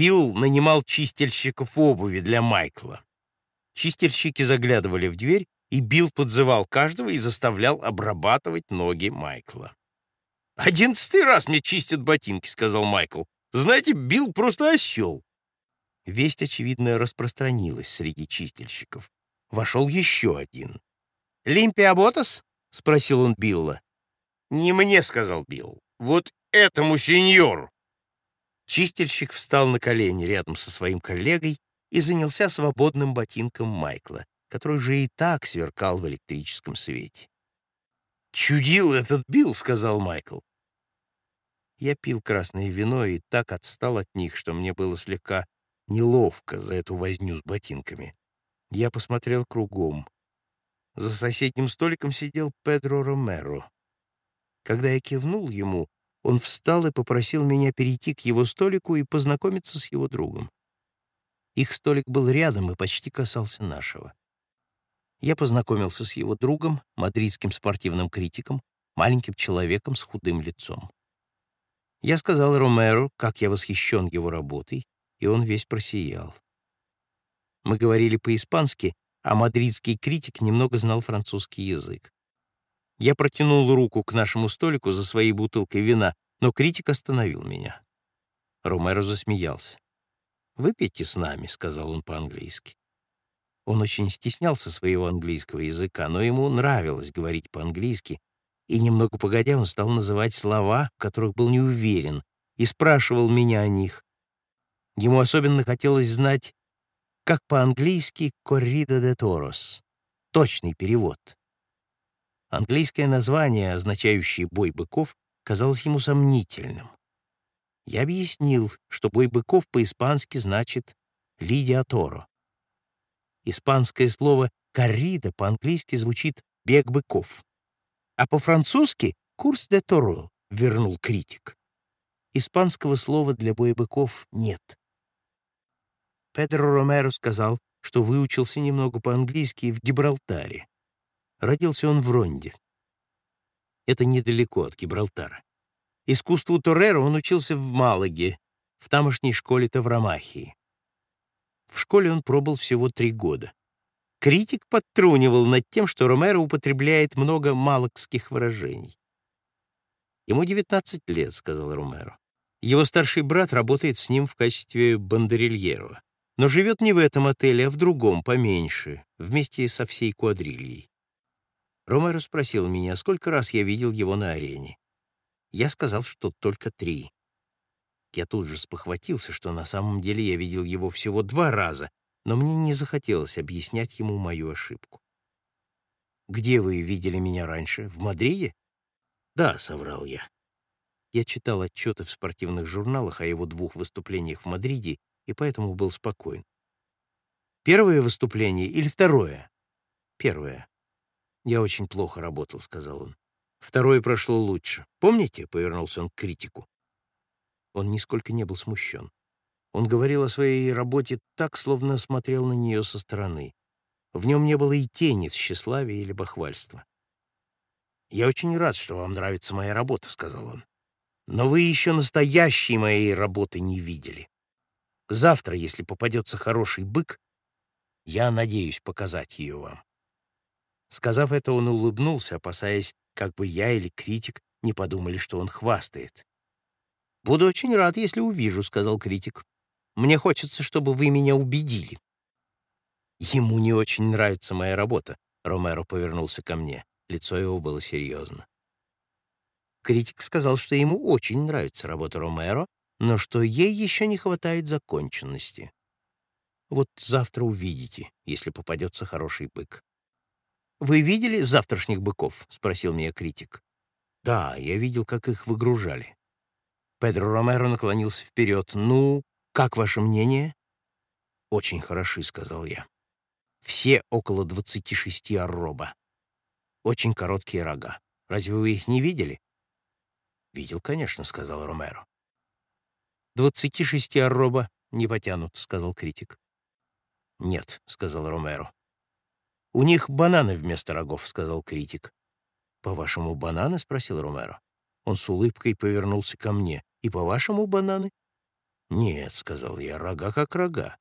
Билл нанимал чистильщиков обуви для Майкла. Чистильщики заглядывали в дверь, и Билл подзывал каждого и заставлял обрабатывать ноги Майкла. «Одиннадцатый раз мне чистят ботинки», — сказал Майкл. «Знаете, Билл просто осел». Весть, очевидно, распространилась среди чистильщиков. Вошел еще один. «Limpia botas?» — спросил он Билла. «Не мне», — сказал Билл. «Вот этому сеньору». Чистильщик встал на колени рядом со своим коллегой и занялся свободным ботинком Майкла, который уже и так сверкал в электрическом свете. «Чудил этот Билл», — сказал Майкл. Я пил красное вино и так отстал от них, что мне было слегка неловко за эту возню с ботинками. Я посмотрел кругом. За соседним столиком сидел Педро Ромеро. Когда я кивнул ему, он встал и попросил меня перейти к его столику и познакомиться с его другом. Их столик был рядом и почти касался нашего. Я познакомился с его другом, мадридским спортивным критиком, маленьким человеком с худым лицом. Я сказал Ромеро, как я восхищен его работой, и он весь просиял. Мы говорили по-испански, а мадридский критик немного знал французский язык. Я протянул руку к нашему столику за своей бутылкой вина, но критик остановил меня. Ромеро засмеялся. «Выпейте с нами», — сказал он по-английски. Он очень стеснялся своего английского языка, но ему нравилось говорить по-английски, и немного погодя он стал называть слова, в которых был не уверен, и спрашивал меня о них. Ему особенно хотелось знать, как по-английски «corrida de toros» — точный перевод. Английское название, означающее «бой быков», казалось ему сомнительным. Я объяснил, что бой быков по-испански значит «лидия торо». Испанское слово «коррида» по-английски звучит «бег быков», а по-французски «курс де торо», — вернул критик. Испанского слова для боя быков нет. Педро Ромеро сказал, что выучился немного по-английски в Гибралтаре. Родился он в Ронде. Это недалеко от Гибралтара. Искусству Торрера он учился в Малаге, в тамошней школе Тавромахии. В школе он пробыл всего три года. Критик подтрунивал над тем, что Ромеро употребляет много малагских выражений. «Ему 19 лет», — сказал Ромеро. Его старший брат работает с ним в качестве бандерильера, но живет не в этом отеле, а в другом, поменьше, вместе со всей квадрильей. Ромеро спросил меня, сколько раз я видел его на арене. Я сказал, что только три. Я тут же спохватился, что на самом деле я видел его всего два раза, но мне не захотелось объяснять ему мою ошибку. «Где вы видели меня раньше? В Мадриде?» «Да», — соврал я. Я читал отчеты в спортивных журналах о его двух выступлениях в Мадриде и поэтому был спокоен. «Первое выступление или второе?» «Первое». «Я очень плохо работал», — сказал он. Второе прошло лучше. Помните?» — повернулся он к критику. Он нисколько не был смущен. Он говорил о своей работе так, словно смотрел на нее со стороны. В нем не было и тени тщеславия или бахвальства. «Я очень рад, что вам нравится моя работа», — сказал он. «Но вы еще настоящей моей работы не видели. Завтра, если попадется хороший бык, я надеюсь показать ее вам». Сказав это, он улыбнулся, опасаясь, как бы я или критик не подумали, что он хвастает. «Буду очень рад, если увижу», — сказал критик. «Мне хочется, чтобы вы меня убедили». «Ему не очень нравится моя работа», — Ромеро повернулся ко мне. Лицо его было серьезно. Критик сказал, что ему очень нравится работа Ромеро, но что ей еще не хватает законченности. Вот завтра увидите, если попадется хороший бык. «Вы видели завтрашних быков?» — спросил меня критик. «Да, я видел, как их выгружали». Педро Ромеро наклонился вперед. «Ну, как ваше мнение?» «Очень хороши», — сказал я. «Все около двадцати шести арроба. Очень короткие рога. Разве вы их не видели?» «Видел, конечно», — сказал Ромеро. «Двадцати шести арроба не потянут», — сказал критик. «Нет», — сказал Ромеро. «У них бананы вместо рогов», — сказал критик. «По-вашему, бананы?» — спросил Ромеро. Он с улыбкой повернулся ко мне. «И по-вашему, бананы?» «Нет», — сказал я, — «рога как рога».